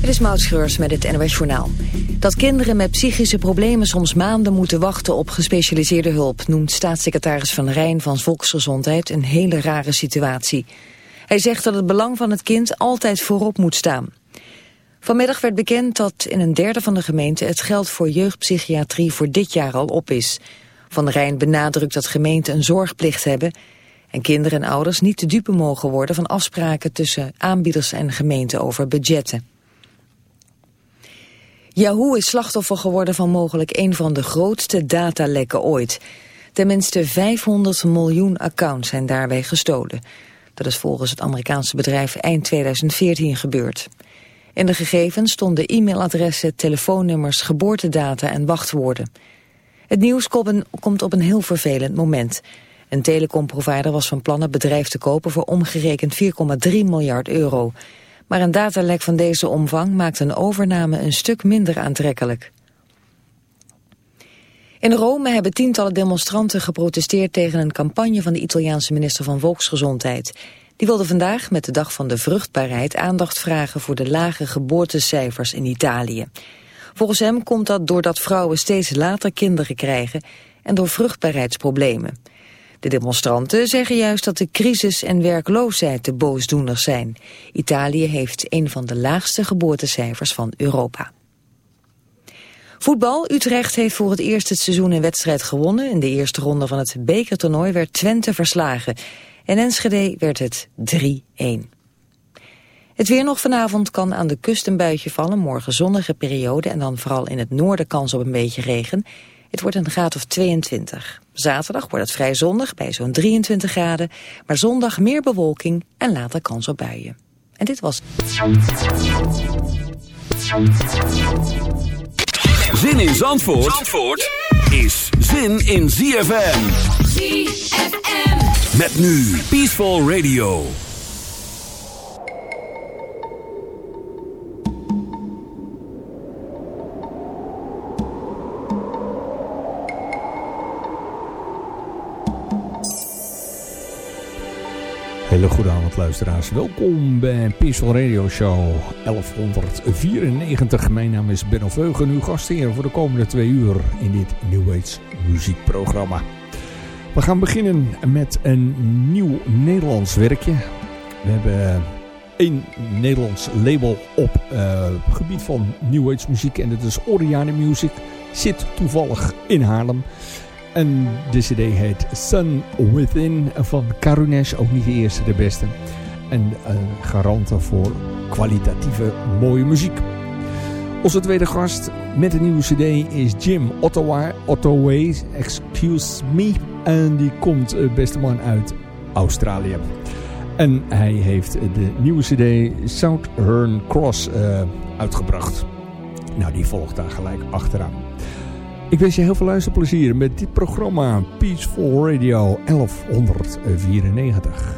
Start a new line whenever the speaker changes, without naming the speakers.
Het is Maud met het NOS Journaal. Dat kinderen met psychische problemen soms maanden moeten wachten op gespecialiseerde hulp... noemt staatssecretaris Van Rijn van Volksgezondheid een hele rare situatie. Hij zegt dat het belang van het kind altijd voorop moet staan. Vanmiddag werd bekend dat in een derde van de gemeente... het geld voor jeugdpsychiatrie voor dit jaar al op is. Van Rijn benadrukt dat gemeenten een zorgplicht hebben... en kinderen en ouders niet te dupe mogen worden... van afspraken tussen aanbieders en gemeenten over budgetten. Yahoo is slachtoffer geworden van mogelijk een van de grootste datalekken ooit. Tenminste 500 miljoen accounts zijn daarbij gestolen. Dat is volgens het Amerikaanse bedrijf eind 2014 gebeurd. In de gegevens stonden e-mailadressen, telefoonnummers, geboortedata en wachtwoorden. Het nieuws komt op een heel vervelend moment. Een telecomprovider was van plan het bedrijf te kopen voor omgerekend 4,3 miljard euro. Maar een datalek van deze omvang maakt een overname een stuk minder aantrekkelijk. In Rome hebben tientallen demonstranten geprotesteerd tegen een campagne van de Italiaanse minister van Volksgezondheid. Die wilde vandaag met de dag van de vruchtbaarheid aandacht vragen voor de lage geboortecijfers in Italië. Volgens hem komt dat doordat vrouwen steeds later kinderen krijgen en door vruchtbaarheidsproblemen. De demonstranten zeggen juist dat de crisis en werkloosheid de boosdoeners zijn. Italië heeft een van de laagste geboortecijfers van Europa. Voetbal. Utrecht heeft voor het eerst het seizoen een wedstrijd gewonnen. In de eerste ronde van het bekertoernooi werd Twente verslagen. In Enschede werd het 3-1. Het weer nog vanavond kan aan de kust een buitje vallen. Morgen zonnige periode en dan vooral in het noorden kans op een beetje regen. Het wordt een graad of 22. Zaterdag wordt het vrij zonnig bij zo'n 23 graden. Maar zondag meer bewolking en later kans op buien. En dit was...
Zin in Zandvoort, Zandvoort is zin in ZFM. ZFM. Met nu Peaceful Radio.
Hele goede luisteraars. Welkom bij Peaceful Radio Show 1194. Mijn naam is Benno Veugen, uw gastheer voor de komende twee uur in dit New Age muziekprogramma. We gaan beginnen met een nieuw Nederlands werkje. We hebben één Nederlands label op het gebied van New Age muziek en dat is Oriane Music. Zit toevallig in Haarlem. En de cd heet Sun Within van Karunesh. Ook niet de eerste, de beste. En een garante voor kwalitatieve mooie muziek. Onze tweede gast met een nieuwe cd is Jim Ottawa, Ottaway, excuse me. En die komt, eh, beste man, uit Australië. En hij heeft de nieuwe cd Southern Cross uh, uitgebracht. Nou, die volgt daar gelijk achteraan. Ik wens je heel veel luisterplezier met dit programma Peaceful Radio 1194.